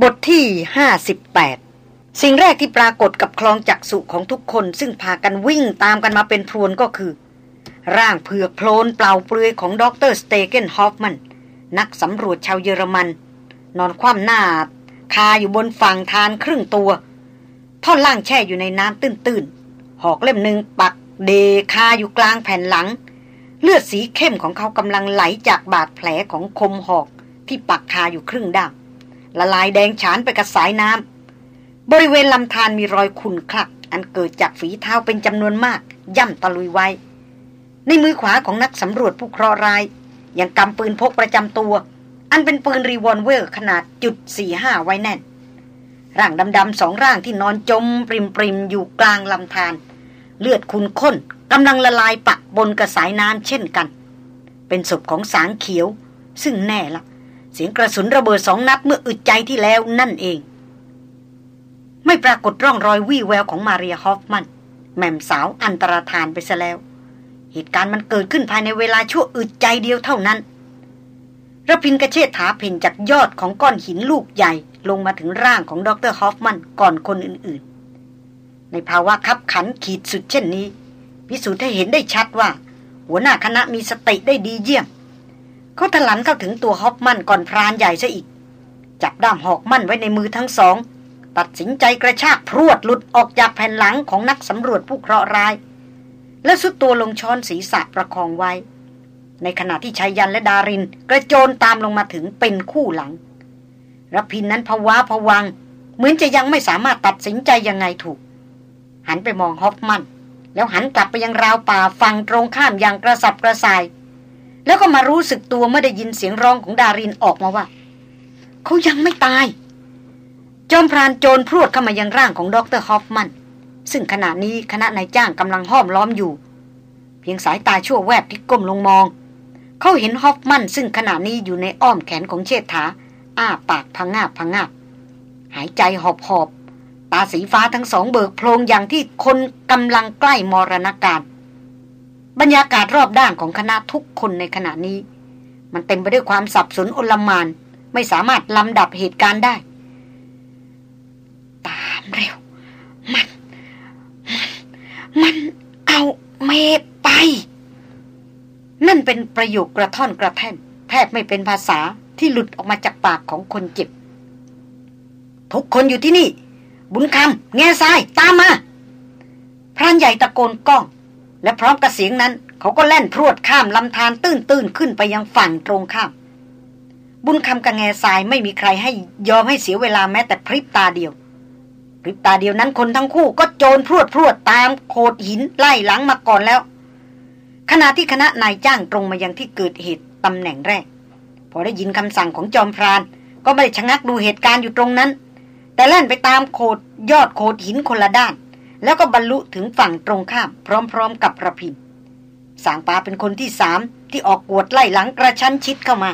บทที่ 58 สิ่งแรกที่ปรากฏกับคลองจักษุของทุกคน ซึ่งพากันวิ่งตามกันมาเป็นพรวนก็คือ ร่างเผือกโพลนเปล่าเปลือยของดร.สเตเกนฮอฟมัน นักสำรวจชาวเยอรมัน นอนคว่ำหน้า คาอยู่บนฝั่งธารครึ่งตัว ท่อนล่างแช่อยู่ในน้ำตื้นๆ หอกเล่มหนึ่งปักเด่คาอยู่กลางแผ่นหลัง เลือดสีเข้มของเขากำลังไหลจากบาดแผลของคมหอกที่ปักคาอยู่ครึ่งด้าม ละลายแดงฉานไปกับสายน้ำบริเวณลำธารมีรอยขุ่นคลั่ก อันเกิดจากฝีเท้าเป็นจำนวนมาก ย่ำตะลุยไว้ ในมือขวาของนักสำรวจผู้เคราะห์ร้าย ยังกำปืนพกประจำตัว อันเป็นปืนรีวอลเวอร์ขนาดจุดสี่ห้าไว้แน่น ร่างดำๆสองร่างที่นอนจมปริ่มปริ่มอยู่กลางลำธารเลือดขุ่นข้นกำลังละลายปะบนกระสายน้ำเช่นกัน เป็นศพของสางเขียว ซึ่งแน่ละ เสียงกระสุนระเบิดสองนัดเมื่ออึดใจที่แล้วนั่นเอง ไม่ปรากฏร่องรอยวี่แววของมาเรียฮอฟมัน แม่มสาวอันตรธานไปซะแล้ว เหตุการณ์มันเกิดขึ้นภายในเวลาชั่วอึดใจเดียวเท่านั้นระพินกระเชษฐาเพ่นจากยอดของก้อนหินลูกใหญ่ลงมาถึงร่างของดรฮอฟมันก่อนคนอื่นๆ ในภาวะคับขันขีดสุดเช่นนี้ พิสูจน์ให้เห็นได้ชัดว่า หัวหน้าคณะมีสติได้ดีเยี่ยม เขาถลันเข้าถึงตัวฮอปมันก่อนพรานใหญ่ซะอีก จับด้ามหอกมั่นไว้ในมือทั้งสอง ตัดสินใจกระชากพรวดหลุดออกจากแผ่นหลังของนักสำรวจผู้เคราะห์ร้าย และสุดตัวลงช้อนศีรษะประคองไว้ ในขณะที่ชายยันและดาริน กระโจนตามลงมาถึงเป็นคู่หลังรพินนั้นภาวะผวัง เหมือนจะยังไม่สามารถตัดสินใจยังไงถูก หันไปมองฮอฟมัน แล้วหันกลับไปยังราวป่าฝั่งตรงข้ามอย่างกระสับกระส่าย แล้วก็มารู้สึกตัวเมื่อได้ยินเสียงร้องของดารินออกมาว่า เขายังไม่ตาย จอมพรานโจรพรวดเข้ามายังร่างของดรฮอฟมัน ซึ่งขณะนี้คณะนายจ้างกำลังห้อมล้อมอยู่ เพียงสายตาชั่วแวบที่ก้มลงมอง เขาเห็นฮอฟมันซึ่งขณะนี้อยู่ในอ้อมแขนของเชษฐา อ้าปากพังงาบพังงาบหายใจหอบหอบตาสีฟ้าทั้งสองเบิกโพลงอย่างที่คนกำลังใกล้มรณาการ บรรยากาศรอบด้านของคณะทุกคนในขณะนี้ มันเต็มไปด้วยความสับสนอลมาน ไม่สามารถลำดับเหตุการณ์ได้ ตามเร็ว มัน มัน มันเอาเมไป นั่นเป็นประโยคกระท่อนกระแท่น แทบไม่เป็นภาษาที่หลุดออกมาจากปากของคนเจ็บ ทุกคนอยู่ที่นี่ บุญคำแง่ทราย ตามมา พรานใหญ่ตะโกนก้อง และพร้อมกับเสียงนั้น เขาก็แล่นพรวดข้ามลำธารตื้นๆขึ้นไปยังฝั่งตรงข้าม บุญคำกับแง่ทรายไม่มีใครให้ยอมให้เสียเวลาแม้แต่พริบตาเดียวพริบตาเดียวนั้นคนทั้งคู่ก็โจรพรวดพรวดตามโขดหินไล่หลังมาก่อนแล้ว ขณะที่คณะนายจ้างตรงมายังที่เกิดเหตุตำแหน่งแรก พอได้ยินคำสั่งของจอมพราน ก็ไม่ได้ชะงักดูเหตุการณ์อยู่ตรงนั้น แต่แล่นไปตามโขดยอดโขดหินคนละด้าน แล้วก็บรรลุถึงฝั่งตรงข้าม พร้อม ๆ กับระพินสางปาเป็นคนที่สามที่ออกกวดไล่หลังกระชั้นชิดเข้ามา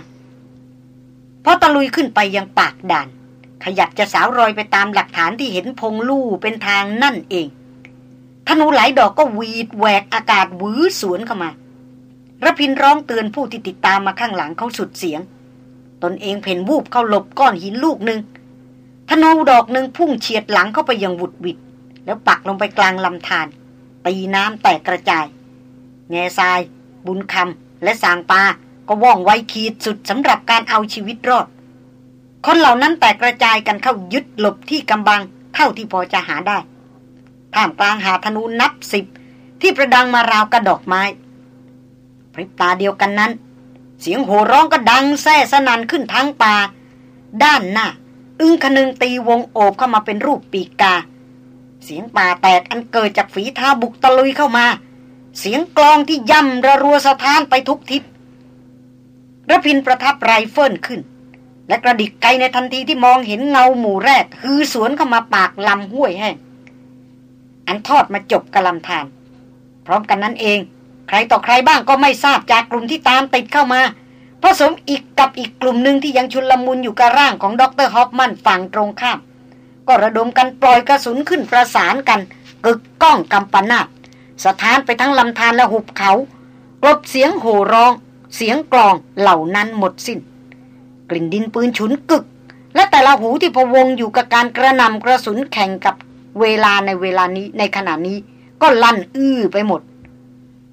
พอตะลุยขึ้นไปยังปากด่าน ขยับจะสาวรอยไปตามหลักฐานที่เห็นพงลู่เป็นทางนั่นเองธนูหลายดอกก็วีดแหวกอากาศวื้อสวนเข้ามาระพินร้องเตือนผู้ที่ติดตามมาข้างหลังเขาสุดเสียง ตนเองเพ่นวูบเข้าหลบก้อนหินลูกหนึ่งธนูดอกหนึ่งพุ่งเฉียดหลังเข้าไปยังวุดวิด แล้วปักลงไปกลางลำธารตีน้ำแตกกระจาย แง่ทราย บุญคำและสางปาก็ว่องไวขีดสุดสำหรับการเอาชีวิตรอด คนเหล่านั้นแตกกระจายกันเข้ายึดหลบที่กำบังเท่าที่พอจะหาได้ท่ามกลางหาธนูนับสิบที่ประดังมาราวกระดอกไม้พริบตาเดียวกันนั้น เสียงโห่ร้องก็ดังแซ่สนันขึ้นทั้งป่า ด้านหน้า อึ้งคนึงตีวงโอบเข้ามาเป็นรูปปีกกา เสียงป่าแตกอันเกิดจากฝีเท้าบุกตะลุยเข้ามา เสียงกลองที่ย่ำระรัวสะท้านไปทุกทิศรพินทร์ประทับไรเฟิลขึ้น และกระดิกไกในทันทีที่มองเห็นเงาหมู่แรก คือสวนเข้ามาปากลำห้วยแห้งอันทอดมาจบกับลำธาร พร้อมกันนั้นเอง ใครต่อใครบ้างก็ไม่ทราบจากกลุ่มที่ตามติดเข้ามาผสมอีกกับอีกกลุ่มหนึ่งที่ยังชุลมุนอยู่กับร่างของดร.ฮอฟมันฝั่งตรงข้าม ก็ระดมกันปล่อยกระสุนขึ้นประสานกัน กึกก้องกำปนาตสถานไปทั้งลำธารและหุบเขากลบเสียงโห่ร้อง เสียงกลองเหล่านั้นหมดสิน้น กลิ่นดินปืนฉุนกึก และแต่ละหูที่พวงอยู่กับการกระนำกระสุนแข่งกับเวลาในเวลานี้ในขณะนี้ก็ลั่นอื้อไปหมด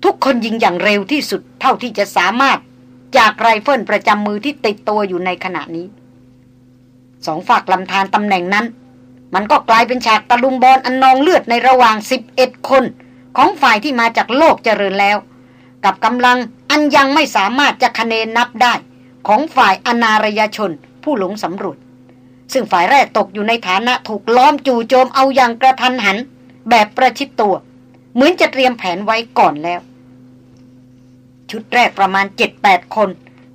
ทุกคนยิงอย่างเร็วที่สุดเท่าที่จะสามารถจากไรเฟิลประจำมือที่ติดตัวอยู่ในขณะนี้ สองฝากลำธารตำแหน่งนั้น มันก็กลายเป็นฉากตะลุมบอลอันนองเลือดในระหว่างสิบเอ็ดคน ของฝ่ายที่มาจากโลกเจริญแล้ว กับกำลังอันยังไม่สามารถจะคะเนนนับได้ ของฝ่ายอนารยชนผู้หลงสำรวจ ซึ่งฝ่ายแรกตกอยู่ในฐานะถูกล้อมจู่โจมเอาอย่างกระทันหัน แบบประชิดตัว เหมือนจะเตรียมแผนไว้ก่อนแล้ว ชุดแรกประมาณเจ็ดแปดคน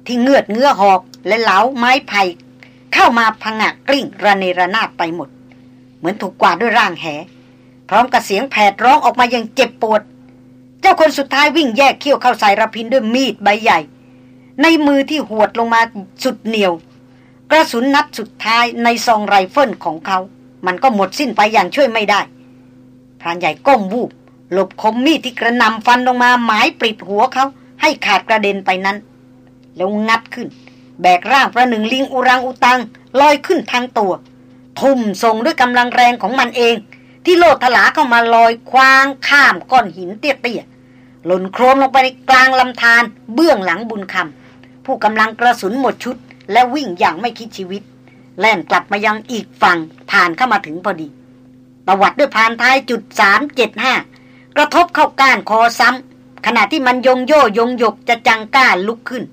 ที่เงือดเงื้อหอกและเหลาไม้ไผ่เข้ามาผงะกลิ้งระเนระนาดไปหมด เหมือนถูกกวาดด้วยร่างแห พร้อมกับเสียงแผดร้องออกมาอย่างเจ็บปวด เจ้าคนสุดท้ายวิ่งแยกเขี้ยวเข้าใส่รพินทร์ด้วยมีดใบใหญ่ ในมือที่หวดลงมาสุดเหนี่ยว กระสุนนัดสุดท้ายในซองไรเฟิลของเขา มันก็หมดสิ้นไปอย่างช่วยไม่ได้พรานใหญ่ก้มวูบหลบคมมีดที่กระหน่ำฟันลงมาหมายปลิดหัวเขาให้ขาดกระเด็นไปนั้น แล้วงัดขึ้น แบกร่างประหนึ่งลิงอุรังอุตังลอยขึ้นทางตัว ทุ่มส่งด้วยกำลังแรงของมันเอง ที่โลดถลาเข้ามาลอยคว้างข้ามก้อนหินเตี้ยๆ หล่นโครมลงไปในกลางลำธารเบื้องหลังบุญคำผู้กำลังกระสุนหมดชุด และวิ่งอย่างไม่คิดชีวิต แล่นกลับมายังอีกฝั่งผ่านเข้ามาถึงพอดีประวัติด้วยผ่านท้ายจุดสามเจ็ดห้ากระทบเข้าก้านคอซ้ำขณะที่มันยงโยยงยกจะจังก้าลุกขึ้น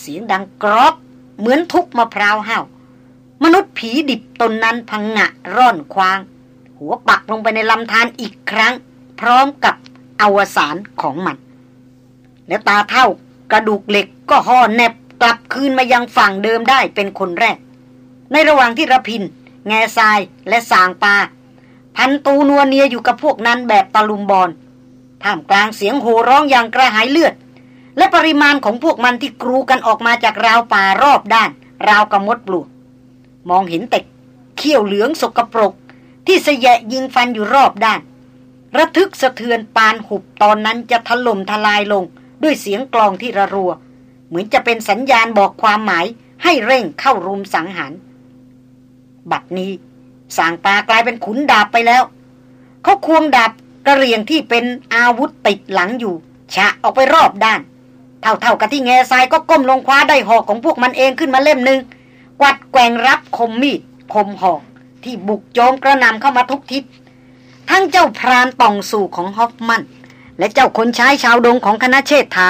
เสียงดังกรอบเหมือนทุกมะพร้าวห้าว มนุษย์ผีดิบตนนั้นพังงะร่อนควาง หัวปักลงไปในลำธารอีกครั้ง พร้อมกับอวสานของมัน แล้วตาเท่ากระดูกเหล็กก็ห่อแนบกลับคืนมายังฝั่งเดิมได้เป็นคนแรก ในระหว่างที่ระพิน แง่ทรายและสางปาพันตูนัวเนียอยู่กับพวกนั้นแบบตะลุมบอลท่ามกลางเสียงโห่ร้องอย่างกระหายเลือด และปริมาณของพวกมันที่กรูกันออกมาจากราวป่ารอบด้าน ราวกระมดปลวก มองเห็นแต่เขี้ยวเหลืองสกปรก ที่สยะยิงฟันอยู่รอบด้าน ระทึกสะเทือนปานหุบตอนนั้นจะถล่มทลายลง ด้วยเสียงกลองที่ระรัว เหมือนจะเป็นสัญญาณบอกความหมายให้เร่งเข้ารุมสังหารบัดนี้สางปากลายเป็นขุนดาบไปแล้ว เขาควงดาบกระเรียงที่เป็นอาวุธติดหลังอยู่ฉะออกไปรอบด้าน เท่าๆกับที่แง่ทรายก็ก้มลงคว้าได้หอกของพวกมันเองขึ้นมาเล่มหนึ่ง กวัดแกงรับคมมีดคมหอกที่บุกโจมกระนำเข้ามาทุกทิศ ทั้งเจ้าพรานตองสู่ของฮอฟมัน และเจ้าคนใช้ชาวดงของคณะเชษฐา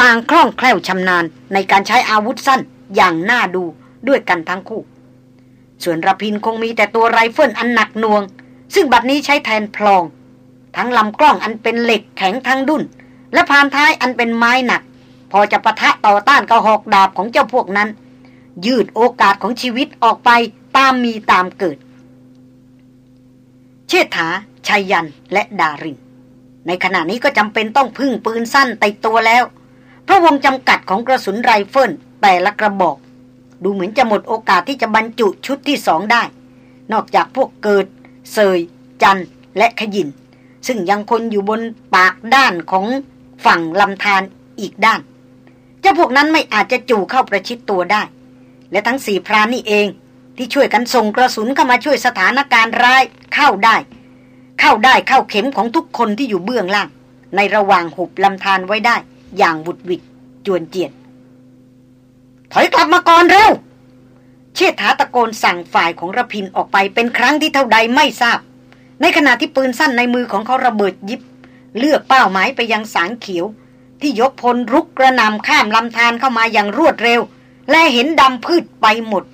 ต่างคล่องแคล่วชำนาญในการใช้อาวุธสั้นอย่างน่าดูด้วยกันทั้งคู่ ส่วนรพินทร์คงมีแต่ตัวไรเฟิลอันหนักหน่วง ซึ่งบัดนี้ใช้แทนพลอง ทั้งลำกล้องอันเป็นเหล็กแข็งทั้งดุ้นและพานท้ายอันเป็นไม้หนัก พอจะปะทะต่อต้านกะหอกดาบของเจ้าพวกนั้น ยืดโอกาสของชีวิตออกไปตามมีตามเกิด เชษฐาชัยยันและดาริน ในขณะนี้ก็จำเป็นต้องพึ่งปืนสั้นติดตัวแล้ว เพราะวงจำกัดของกระสุนไรเฟิลแต่ละกระบอก ดูเหมือนจะหมดโอกาสที่จะบรรจุชุดที่สองได้ นอกจากพวกเกิด เสย จันและขยิน ซึ่งยังคุมอยู่บนปากด้านของฝั่งลำธารอีกด้าน เจ้าพวกนั้นไม่อาจจะจู่เข้าประชิดตัวได้ และทั้งสี่พรานนี่เอง ที่ช่วยกันส่งกระสุนเข้ามาช่วยสถานการณ์ร้ายเข้าได้ เข้าได้เข้าเข็มของทุกคนที่อยู่เบื้องล่าง ในระหว่างหุบลำธารไว้ได้ อย่างบุดวิดจวนเจียนถอยกลับมาก่อนเร็วเชษฐาตะโกนสั่งฝ่ายของระพินออกไปเป็นครั้งที่เท่าใดไม่ทราบ ในขณะที่ปืนสั้นในมือของเขาระเบิดยิบ เลือกเป้าหมายไปยังสางเขียว ที่ยกพลรุกกระนำข้ามลำธารเข้ามาอย่างรวดเร็ว และเห็นดำพืชไปหมด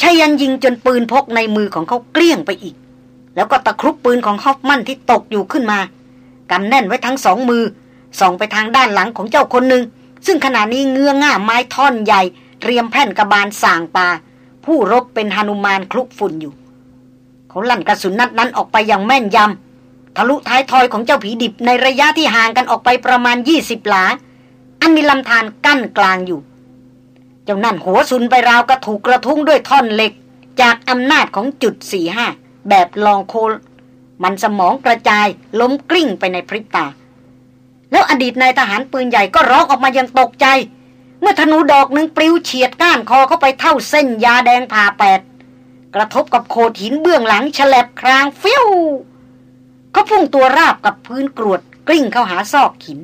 ชายันยิงจนปืนพกในมือของเขาเกลี้ยงไปอีก แล้วก็ตะครุบปืนของฮอฟมันที่ตกอยู่ขึ้นมากำแน่นไว้ทั้งสองมือ ส่องไปทางด้านหลังของเจ้าคนหนึ่ง ซึ่งขณะนี้เงื้อง่าไม้ท่อนใหญ่ เตรียมแผ่นกระบาลสางปา ผู้รบเป็นหนุมานคลุกฝุ่นอยู่ เขาลั่นกระสุนนัดนั้นออกไปอย่างแม่นยำทะลุท้ายทอยของเจ้าผีดิบในระยะที่ห่างกันออกไปประมาณยี่สิบหลา อันมีลำธารกั้นกลางอยู่ จ้านั่นหัวซุนไปราวกระถูกกระทุ้งด้วยท่อนเหล็ก จากอำนาจของจุดสี่ห้าแบบลองโคลมันสมองกระจายล้มกลิ้งไปในพริบตา แล้วอดีตนายทหารปืนใหญ่ก็ร้องออกมายังตกใจ เมื่อธนูดอกหนึ่งปลิวเฉียดก้านคอเข้าไปเท่าเส้นยาแดงผ่าแปด กระทบกับโขดหินเบื้องหลังฉลับครางเฟี้ยวเขาพุ่งตัวราบกับพื้นกรวดกลิ้งเข้าหาซอกหิน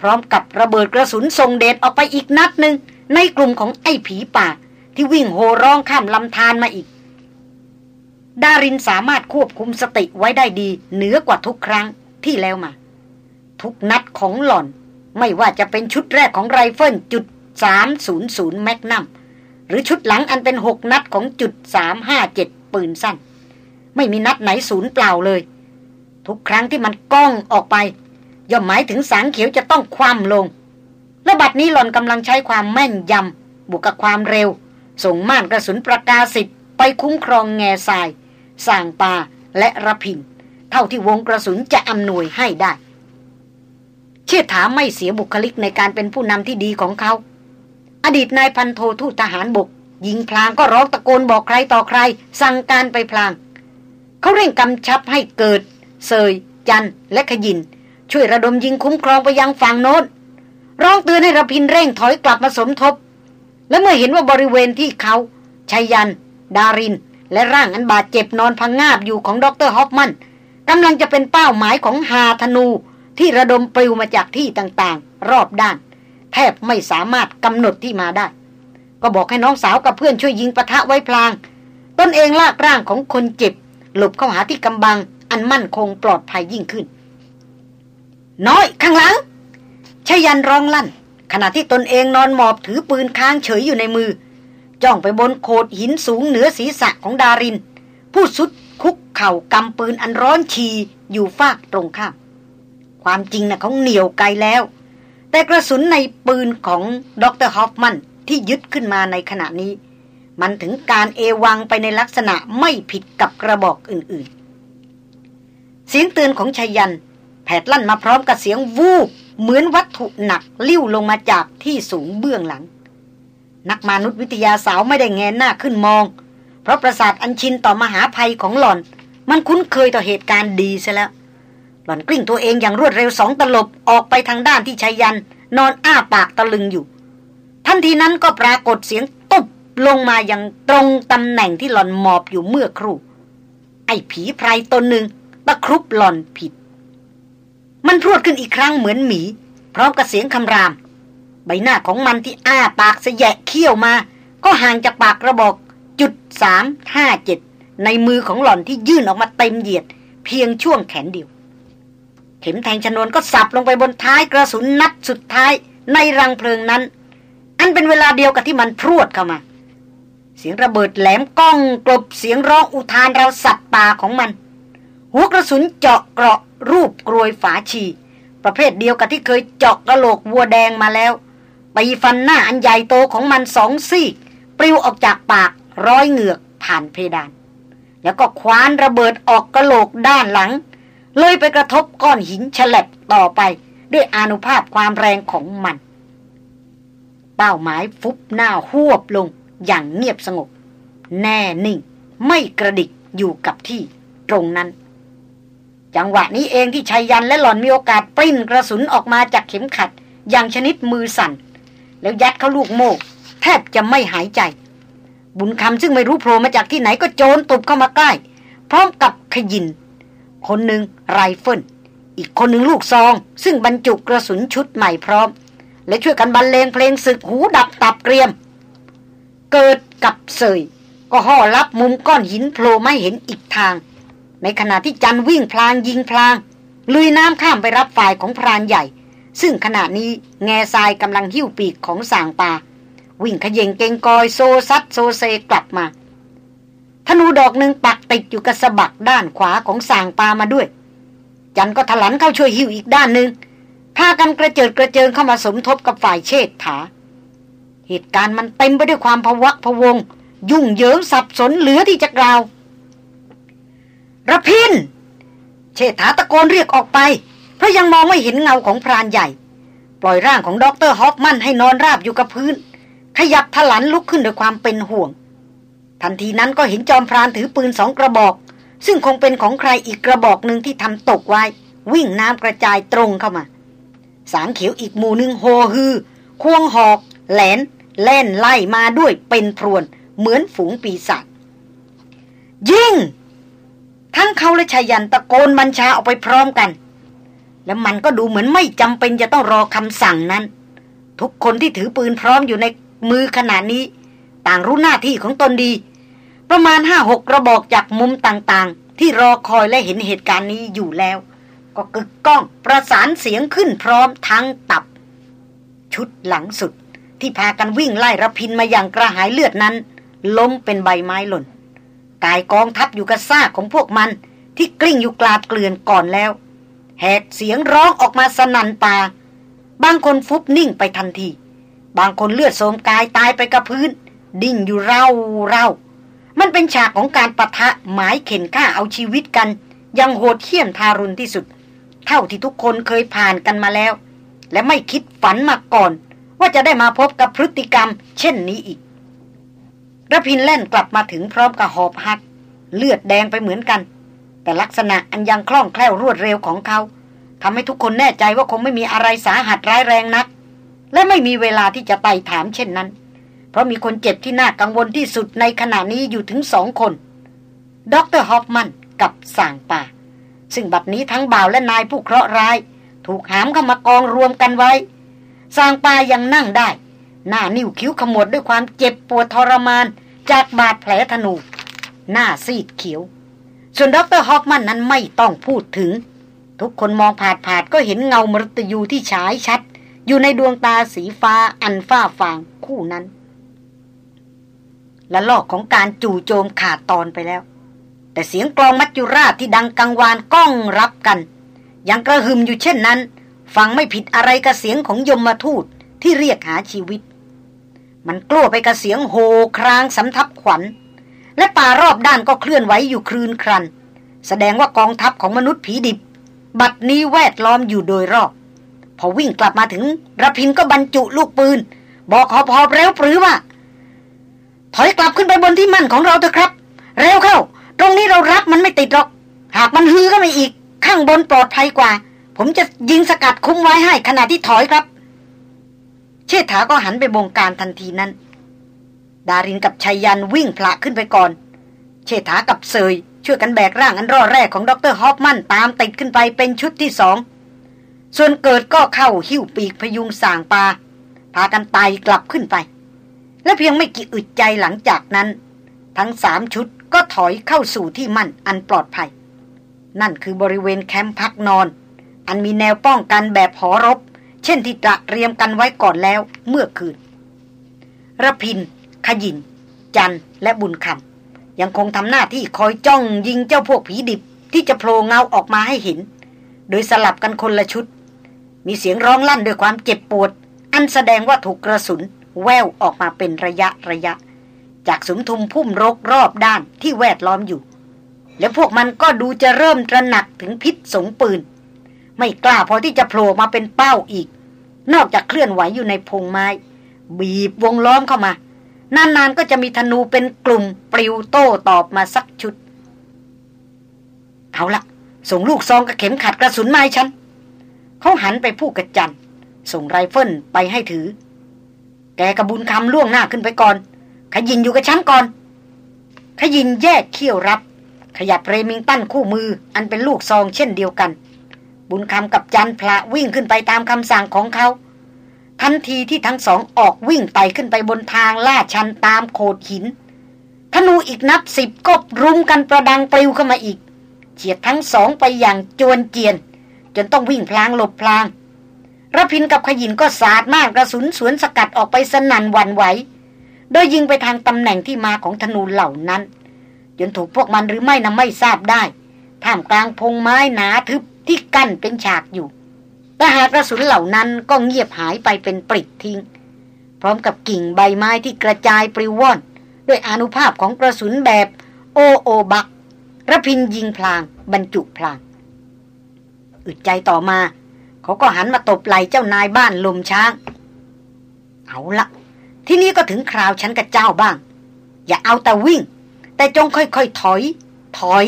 พร้อมกับระเบิดกระสุนทรงเดชออกไปอีกนัดหนึ่ง ในกลุ่มของไอ้ผีป่า ที่วิ่งโหร้องข้ามลำธารมาอีก ดารินสามารถควบคุมสติไว้ได้ดี เหนือกว่าทุกครั้งที่แล้วมา ทุกนัดของหล่อน ไม่ว่าจะเป็นชุดแรกของไรเฟิลจุด300แมกนัมหรือชุดหลังอันเป็นหกนัดของจุด357 ปืนสั้น ไม่มีนัดไหนศูนย์เปล่าเลย ทุกครั้งที่มันก้องออกไป ย่อมหมายถึงสางเขียวจะต้องคว่ำลง และบัดนี้หล่อนกำลังใช้ความแม่นยำบวกกับความเร็ว ส่งม่านกระสุนประกาศิทธิ์ไปคุ้มครองแง่ทรายสางปาและระพิน เท่าที่วงกระสุนจะอำนวยให้ได้ เชื่อถาไม่เสียบุคลิกในการเป็นผู้นำที่ดีของเขา อดีตนายพันโททูตทหารบกยิงพลางก็ร้องตะโกนบอกใครต่อใคร สั่งการไปพลาง เขาเร่งกำชับให้เกิด เซย จันและขยิน ช่วยระดมยิงคุ้มครองไปยังฝั่งโน้น ร้องเตือนให้ระพินเร่งถอยกลับมาสมทบ และเมื่อเห็นว่าบริเวณที่เขาชัยยัน ดาริน และร่างอันบาดเจ็บนอนพังงาบอยู่ของดรฮอฟมันกำลังจะเป็นเป้าหมายของหาธนูที่ระดมปลิวมาจากที่ต่างๆ รอบด้าน แทบไม่สามารถกำหนดที่มาได้ ก็บอกให้น้องสาวกับเพื่อนช่วยยิงปะทะไว้พลาง ตนเองลากร่างของคนเจ็บ หลบเข้าหาที่กำบัง อันมั่นคงปลอดภัยยิ่งขึ้น น้อยข้างหลัง ชยันร้องลั่น ขณะที่ตนเองนอนหมอบถือปืนค้างเฉยอยู่ในมือ จ้องไปบนโขดหินสูงเหนือศีรษะของดาริน ผู้สุดคุกเข่ากำปืนอันร้อนชีอยู่ฟากตรงข้าม ความจริงนะเขาเหนียวไกลแล้ว แต่กระสุนในปืนของดรฮอฟมันที่ยึดขึ้นมาในขณะนี้ มันถึงการเอวังไปในลักษณะไม่ผิดกับกระบอกอื่นๆ เสียงเตือนของชายัน แผดลั่นมาพร้อมกับเสียงวูบ เหมือนวัตถุหนักลิ้วลงมาจากที่สูงเบื้องหลัง นักมนุษยวิทยาสาวไม่ได้แงนหน้าขึ้นมอง เพราะประสาทอันชินต่อมหาภัยของหล่อน มันคุ้นเคยต่อเหตุการณ์ดีซะแล้ว หล่อนกลิ้งตัวเองอย่างรวดเร็วสองตลบออกไปทางด้านที่ชายัน นอนอ้าปากตะลึงอยู่ ทันทีนั้นก็ปรากฏเสียงตุบลงมาอย่างตรงตำแหน่งที่หล่อนหมอบอยู่เมื่อครู่ไอ้ผีไพรตนหนึ่งตะครุบหล่อนผิด มันพรวดขึ้นอีกครั้งเหมือนหมี พร้อมกับเสียงคำราม ใบหน้าของมันที่อ้าปากเสยะเขี้ยวมา ก็ห่างจากปากกระบอกจุดสามห้าเจ็ดในมือของหล่อนที่ยื่นออกมาเต็มเหยียด เพียงช่วงแขนเดียว เข็มแทงชนวนก็สับลงไปบนท้ายกระสุนนัดสุดท้ายในรังเพลิงนั้น อันเป็นเวลาเดียวกับที่มันพรวดเข้ามา เสียงระเบิดแหลมก้องกลบเสียงร้องอุทานเราสัตว์ป่าของมัน หัวกระสุนเจาะเกราะ รูปกรวยฝาชีประเภทเดียวกับที่เคยเจาะกระโหลกวัวแดงมาแล้วปีฟันหน้าอันใหญ่โตของมันสองซี่ปลิวออกจากปากร้อยเหงือกผ่านเพดาน แล้วก็คว้านระเบิดออกกระโหลกด้านหลัง เลยไปกระทบก้อนหินฉลับต่อไป ด้วยอนุภาพความแรงของมัน เป้าหมายฟุบหน้าหวบลงอย่างเงียบสงบ แน่นิ่ง ไม่กระดิกอยู่กับที่ตรงนั้น จังหวะนี้เองที่ชายยันและหล่อนมีโอกาสปริ้นกระสุนออกมาจากเข็มขัด อย่างชนิดมือสั่น แล้วยัดเข้าลูกโม่แทบจะไม่หายใจ บุญคำซึ่งไม่รู้โผล่มาจากที่ไหนก็โจนตุบเข้ามาใกล้ พร้อมกับขยิน คนหนึ่งไรเฟิลอีกคนหนึ่งลูกซอง ซึ่งบรรจุกระสุนชุดใหม่พร้อม และช่วยกันบรรเลงเพลงศึกหูดับตับเกรียม เกิดกับเสยก็ห่อรับมุมก้อนหินโผล่ไม่เห็นอีกทาง ในขณะที่จันวิ่งพลางยิงพลาง ลุยน้ำข้ามไปรับฝ่ายของพรานใหญ่ ซึ่งขณะนี้แง่ทรายกำลังหิ้วปีกของสางปาวิ่งเขย่งเกงกอยโซซัดโซเซกลับมาธนูดอกหนึ่งปักติดอยู่กับสะบักด้านขวาของสางปามาด้วย จันก็ถลันเข้าช่วยหิ้วอีกด้านหนึ่งพากันกระเจิดกระเจิงเข้ามาสมทบกับฝ่ายเชษฐา เหตุการณ์มันเต็มไปด้วยความพะวักพะวง ยุ่งเหยิงสับสนเหลือที่จะกล่าว ระพิน เชษฐาตะโกนเรียกออกไป เพราะยังมองไม่เห็นเงาของพรานใหญ่ ปล่อยร่างของด็อเตอร์ฮอฟมันให้นอนราบอยู่กับพื้น ขยับถลันลุกขึ้นด้วยความเป็นห่วง ทันทีนั้นก็เห็นจอมพรานถือปืนสองกระบอก ซึ่งคงเป็นของใครอีกกระบอกหนึ่งที่ทำตกไว้ วิ่งน้ำกระจายตรงเข้ามา สางเขียวอีกหมู่หนึ่งโฮฮือ ควงหอก แหลนเล่นไล่มาด้วยเป็นพรวน เหมือนฝูงปีศาจยิง ทั้งเขาและชายันตะโกนบัญชาออกไปพร้อมกัน แล้วมันก็ดูเหมือนไม่จำเป็นจะต้องรอคำสั่งนั้น ทุกคนที่ถือปืนพร้อมอยู่ในมือขณะนี้ ต่างรู้หน้าที่ของตนดี ประมาณห้าหกระบอกจากมุมต่างๆ ที่รอคอยและเห็นเหตุการณ์นี้อยู่แล้ว ก็กึกก้องประสานเสียงขึ้นพร้อมทั้งตับ ชุดหลังสุดที่พากันวิ่งไล่ระพินมาอย่างกระหายเลือดนั้น ล้มเป็นใบไม้หล่น กายกองทับอยู่กับซากของพวกมัน ที่กลิ้งอยู่กลาดเกลื่อนก่อนแล้ว แหกเสียงร้องออกมาสนั่นตาบางคนฟุบนิ่งไปทันที บางคนเลือดโสมกายตายไปกับพื้น ดิ้นอยู่เร่าเร่ามันเป็นฉากของการประทะหมายเข็นฆ่าเอาชีวิตกัน ยังโหดเหี้ยมทารุณที่สุด เท่าที่ทุกคนเคยผ่านกันมาแล้ว และไม่คิดฝันมาก่อน ว่าจะได้มาพบกับพฤติกรรม เช่นนี้อีก ระพินแล่นกลับมาถึงพร้อมกับหอบหัก เลือดแดงไปเหมือนกัน แต่ลักษณะอันยังคล่องแคล่วรวดเร็วของเขาทำให้ทุกคนแน่ใจว่าคงไม่มีอะไรสาหัสร้ายแรงนัก และไม่มีเวลาที่จะไต่ถามเช่นนั้น เพราะมีคนเจ็บที่น่ากังวลที่สุดในขณะนี้อยู่ถึงสองคนดรฮอฟมันกับส่างป่า ซึ่งบัดนี้ทั้งบ่าวและนายผู้เคราะห์ร้าย ถูกหามเข้ามากองรวมกันไว้สางป่ายังนั่งได้ หน้านิ้วคิ้วขมวดด้วยความเจ็บปวดทรมาน จากบาดแผลธนู หน้าซีดเขียว ส่วนดรฮอฟมันนั้นไม่ต้องพูดถึง ทุกคนมองผาดผาดก็เห็นเงามรตยูที่ฉายชัด อยู่ในดวงตาสีฟ้าอันฟ้าฟางคู่นั้น และลอกของการจู่โจมขาดตอนไปแล้ว แต่เสียงกลองมัจจุราชที่ดังกังวานก้องรับกัน ยังกระหึมอยู่เช่นนั้น ฟังไม่ผิดอะไรกับเสียงของยมมาทูตที่เรียกหาชีวิต มันกลัวไปกับเสียงโหครางสำทับขวัญ และป่ารอบด้านก็เคลื่อนไหวอยู่คลืนครัน แสดงว่ากองทัพของมนุษย์ผีดิบ บัดนี้แวดล้อมอยู่โดยรอบ พอวิ่งกลับมาถึงระพินก็บรรจุลูกปืน บอกขอพอเร็วปรือว่า ถอยกลับขึ้นไปบนที่มั่นของเราเถอะครับ เร็วเข้า ตรงนี้เรารับมันไม่ติดหรอก หากมันฮือก็ไม่อีก ข้างบนปลอดภัยกว่า ผมจะยิงสกัดคุ้มไว้ให้ขณะที่ถอยครับ เชษฐาก็หันไปบงการทันทีนั้น ดารินกับชัยยันวิ่งพละขึ้นไปก่อน เชษฐากับเซยช่วยกันแบกร่างอันรอดแรกของดรฮอฟมันตามติดขึ้นไปเป็นชุดที่สอง ส่วนเกิดก็เข้าหิ้วปีกพยุงสางปาพากันไต่กลับขึ้นไป และเพียงไม่กี่อึดใจหลังจากนั้น ทั้งสามชุดก็ถอยเข้าสู่ที่มั่นอันปลอดภัย นั่นคือบริเวณแคมป์พักนอน อันมีแนวป้องกันแบบหอรบ เช่นที่ตระเตรียมกันไว้ก่อนแล้วเมื่อคืนระพิน ขยิน จันและบุญคำยังคงทำหน้าที่คอยจ้องยิงเจ้าพวกผีดิบที่จะโผล่เงาออกมาให้เห็น โดยสลับกันคนละชุด มีเสียงร้องลั่นด้วยความเจ็บปวด อันแสดงว่าถูกกระสุน แววออกมาเป็นระยะระยะ จากสุมทุมพุ่มรกรอบด้านที่แวดล้อมอยู่ และพวกมันก็ดูจะเริ่มตระหนักถึงพิษสงปืน ไม่กล้าพอที่จะโผล่มาเป็นเป้าอีก นอกจากเคลื่อนไหวอยู่ในพงไม้ บีบวงล้อมเข้ามานานๆก็จะมีธนูเป็นกลุ่มปลิวโต้ตอบมาสักชุด เอาละส่งลูกซองกับเข็มขัดกระสุนไม้ฉันเขาหันไปพูดกับจันส่งไรเฟิลไปให้ถือ แกกระบุญคำล่วงหน้าขึ้นไปก่อน ขยินอยู่กับฉันก่อน ขยินแยกเขี้ยวรับ ขยับเรมิงตันคู่มืออันเป็นลูกซองเช่นเดียวกัน บุญคำกับจันพระวิ่งขึ้นไปตามคำสั่งของเขา ทันทีที่ทั้งสองออกวิ่งไต่ขึ้นไปบนทางลาดชันตามโขดหินธนูอีกนับสิบก็รุมกันประดังปลิวเข้ามาอีกเฉียดทั้งสองไปอย่างจวนเจียน จนต้องวิ่งพลางหลบพลางระพินกับขยินก็สาดมากกระสุนสวนสกัดออกไปสนั่นวันไหว โดยยิงไปทางตำแหน่งที่มาของธนูเหล่านั้น จนถูกพวกมันหรือไม่นำไม่ทราบได้ ท่ามกลางพงไม้หนาทึบ ที่กั้นเป็นฉากอยู่แต่หากกระสุนเหล่านั้นก็เงียบหายไปเป็นปริดทิ้ง พร้อมกับกิ่งใบไม้ที่กระจายปลิวว่อนด้วยอนุภาพของกระสุนแบบโอโอบักระพินยิงพลาง บรรจุพลาง อึดใจต่อมา เขาก็หันมาตบไหลเจ้านายบ้านลมช้าง เอาละที่นี้ก็ถึงคราวฉันกับเจ้าบ้าง อย่าเอาแต่วิ่ง แต่จงค่อยๆถอย ถอย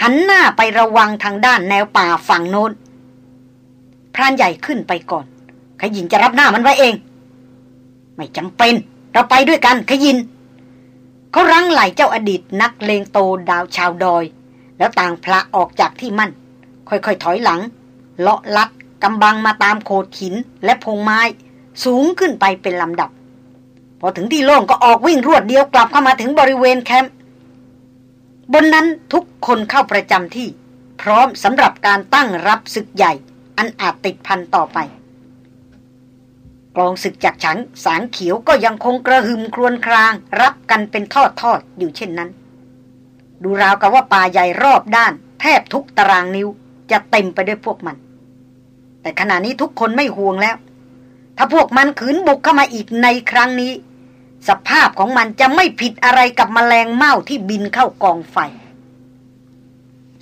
หันหน้าไประวังทางด้านแนวป่าฝั่งโน้น พรานใหญ่ขึ้นไปก่อนขยินจะรับหน้ามันไว้เอง ไม่จำเป็น เราไปด้วยกันขยินเขารั้งไหลเจ้าอดีตนักเลงโตดาวชาวดอย แล้วต่างพระออกจากที่มั่น ค่อยๆถอยหลัง เลาะลัดกำบังมาตามโขดหินและพงไม้ สูงขึ้นไปเป็นลำดับ พอถึงที่โล่งก็ออกวิ่งรวดเดียวกลับเข้ามาถึงบริเวณแคมป์ บนนั้นทุกคนเข้าประจำที่ พร้อมสำหรับการตั้งรับศึกใหญ่ อันอาจติดพันต่อไปกลองศึกจากฉันสางเขียวก็ยังคงกระหึมครวญคราง รับกันเป็นทอดทอดอยู่เช่นนั้น ดูราวกับว่าป่าใหญ่รอบด้าน แทบทุกตารางนิ้วจะเต็มไปด้วยพวกมัน แต่ขณะนี้ทุกคนไม่ห่วงแล้ว ถ้าพวกมันขืนบุกเข้ามาอีกในครั้งนี้ สภาพของมันจะไม่ผิดอะไรกับมแมลงเม่าที่บินเข้ากองไฟ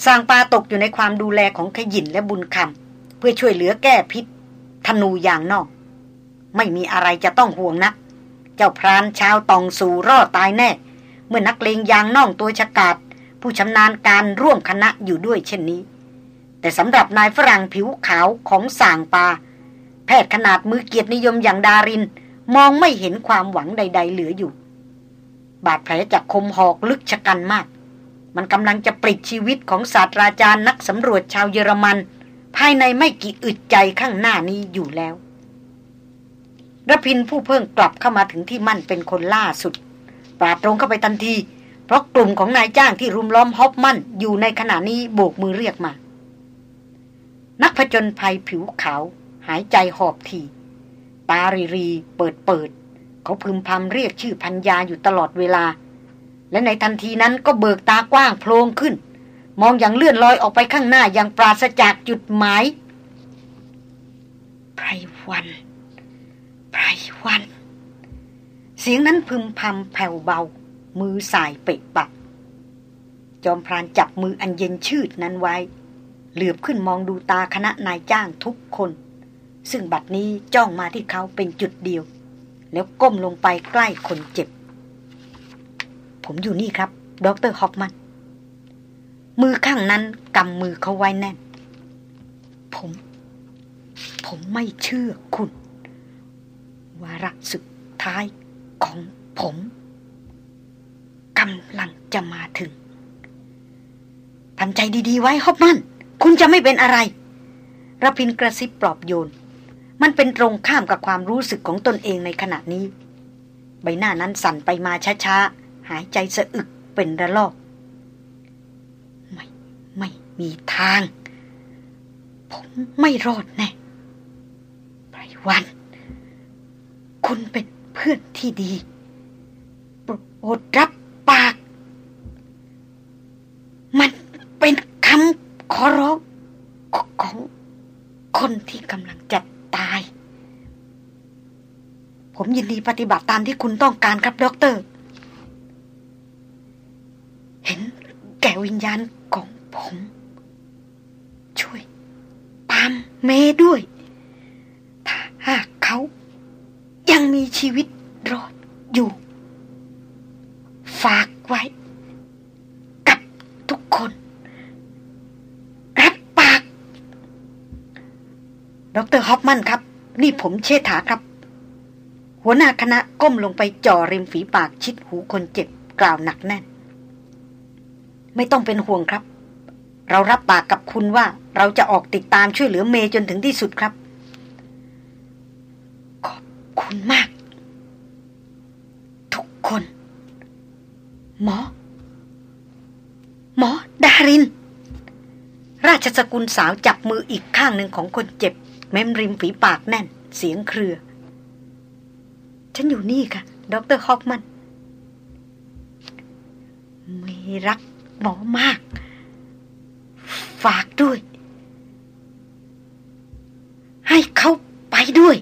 สางปลาตกอยู่ในความดูแลของขยินและบุญคำเพื่อช่วยเหลือแก้พิษ ธนูอย่างนอก ไม่มีอะไรจะต้องห่วงนัก เจ้าพรานชาวตองสู่รอดตายแน่ เมื่อนักเลงยางน่องตัวฉกาดผู้ชำนาญการร่วมคณะอยู่ด้วยเช่นนี้ แต่สำหรับนายฝรั่งผิวขาวของสางปา แพทย์ขนาดมือเกียรตินิยมอย่างดาริน มองไม่เห็นความหวังใด ๆ เหลืออยู่ บาดแผลจากคมหอกลึกชะกันมาก มันกำลังจะปลิดชีวิตของศาสตราจารย์นักสำรวจชาวเยอรมัน ภายในไม่กี่อึดใจข้างหน้านี้อยู่แล้วระพินผู้เพิ่งกลับเข้ามาถึงที่มั่นเป็นคนล่าสุด ปราดตรงเข้าไปทันที เพราะกลุ่มของนายจ้างที่รุมล้อมฮอปมั่นอยู่ในขณะนี้โบกมือเรียกมา นักผจญภัยผิวขาว หายใจหอบที ตารีรี เปิดเปิด เขาพึมพำเรียกชื่อพัญญาอยู่ตลอดเวลา และในทันทีนั้นก็เบิกตากว้างโพลงขึ้น มองอย่างเลื่อนลอยออกไปข้างหน้าอย่างปราศจากจุดหมายไพรวันไพรวัน เสียงนั้นพึมพำแผ่วเบา มือสายเปะปะจอมพรานจับมืออันเย็นชืดนั้นไว้ เหลือบขึ้นมองดูตาคณะนายจ้างทุกคน ซึ่งบัดนี้จ้องมาที่เขาเป็นจุดเดียว แล้วก้มลงไปใกล้คนเจ็บ ผมอยู่นี่ครับ ดรฮอปมัน มือข้างนั้นกำมือเขาไว้แน่น ผม ผมไม่เชื่อคุณ วาระสุดท้ายของผมกำลังจะมาถึงทำใจดีๆไว้ฮอปมัน คุณจะไม่เป็นอะไรรพินกระซิบปลอบโยน มันเป็นตรงข้ามกับความรู้สึกของตนเองในขณะนี้ ใบหน้านั้นสั่นไปมาช้าๆ หายใจสะอึกเป็นระลอก ไม่ ไม่มีทาง ผมไม่รอดแน่ไพรวัน คุณเป็นเพื่อนที่ดีโปรดรับปาก มันเป็นคำขอร้องของคนที่กำลังจัด ผมยินดีปฏิบัติตามที่คุณต้องการครับด็อกเตอร์ เห็นแก่วิญญาณของผม ช่วย ตามเมด้วย ถ้าหากเขา ยังมีชีวิตรอดอยู่ ฝากไว้ กับทุกคน รับปาก ดรฮอปมันครับ นี่ผมเชษฐาครับ หัวหน้าคณะก้มลงไปจ่อริมฝีปากชิดหูคนเจ็บกล่าวหนักแน่น ไม่ต้องเป็นห่วงครับ เรารับปากกับคุณว่าเราจะออกติดตามช่วยเหลือเมย์จนถึงที่สุดครับ ขอบคุณมาก ทุกคน หมอ หมอ ดาริน ราชสกุลสาวจับมืออีกข้างหนึ่งของคนเจ็บเม้มริมฝีปากแน่น เสียงเครือ ฉันอยู่นี่ค่ะ ดรฮอกมัน มีรักหมอมาก ฝากด้วย ให้เขาไปด้วย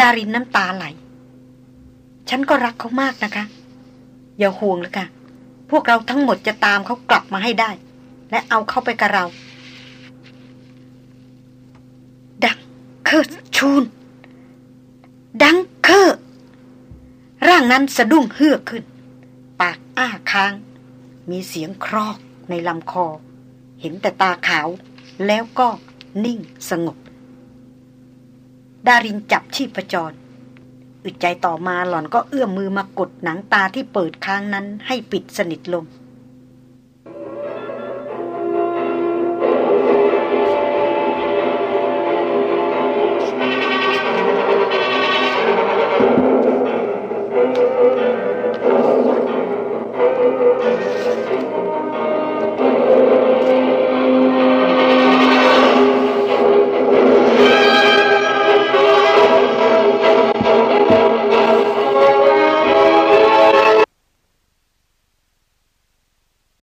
ดารินน้ำตาไหล ฉันก็รักเขามากนะคะ อย่าห่วงเลยค่ะ พวกเราทั้งหมดจะตามเขากลับมาให้ได้ และเอาเขาไปกับเรา Danke schön Danke ร่างนั้นสะดุ้งเฮือกขึ้น ปากอ้าค้าง มีเสียงครอกในลำคอ เห็นแต่ตาขาว แล้วก็นิ่งสงบ ดารินจับชีพจร อึดใจต่อมาหล่อนก็เอื้อมมือมากดหนังตาที่เปิดค้างนั้นให้ปิดสนิทลง